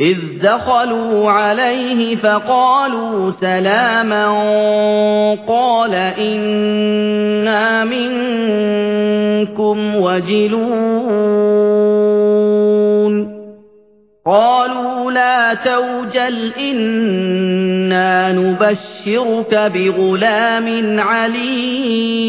إِذْ دَخَلُوا عَلَيْهِ فَقَالُوا سَلَامًا قَالَ إِنَّا مِنكُمْ وَجِلُونَ قَالُوا لَا تَوْجَلْ إِنَّا نُبَشِّرُكَ بِغُلَامٍ عَلِيمٍ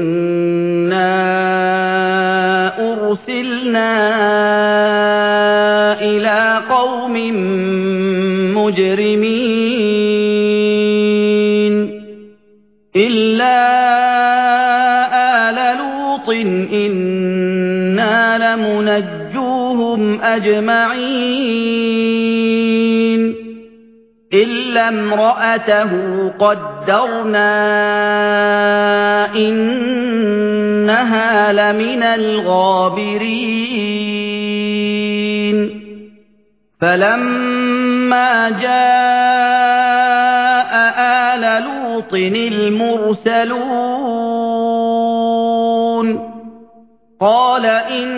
أُرْسِلْنَا إِلَىٰ قَوْمٍ مُّجْرِمِينَ إِلَّا آلَ لُوطٍ إِنَّا لَمُنَجُّوهُمْ أَجْمَعِينَ إِلَّا امْرَأَتَهُ قَدَّرْنَا إِنَّهَا لَمِنَ الْغَابِرِينَ. فَلَمَّا جَاءَ آلَ لُوطٍ الْمُرْسَلُونَ قَالَ إِنَّكُمْ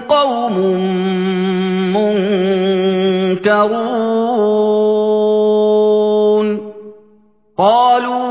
قَوْمٌ مُّنكَرُونَ. قَالُوا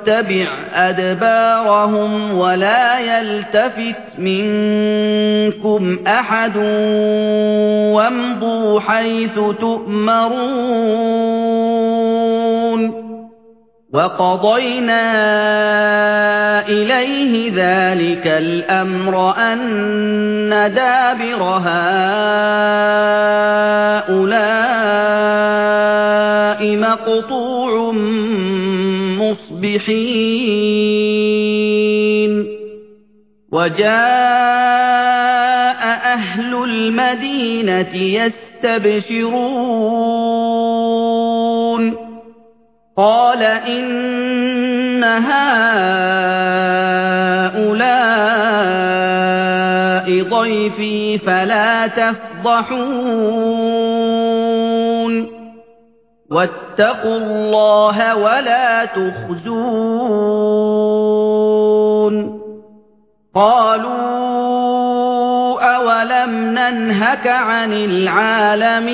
وَاتَّبِعْ أَدْبَارَهُمْ وَلَا يَلْتَفِتْ مِنكُمْ أَحَدٌ وَامْضُوا حَيْثُ تُؤْمَرُونَ وَقَضَيْنَا إِلَيْهِ ذَلِكَ الْأَمْرَ أَنَّ دَابِرَ هَٰؤُلَاءِ مُّصْبِحِينَ وَجَاءَ أَهْلُ الْمَدِينَةِ يَسْتَبْشِرُونَ. قَالَ إِنَّ هَٰؤُلَاءِ ضَيْفِي فَلَا تَفْضَحُونِ. وَاتَّقُوا اللَّهَ وَلَا تُخْزُونِ. قَالُوا أَوَلَمْ نَنْهَكَ عَنِ الْعَالَمِينَ؟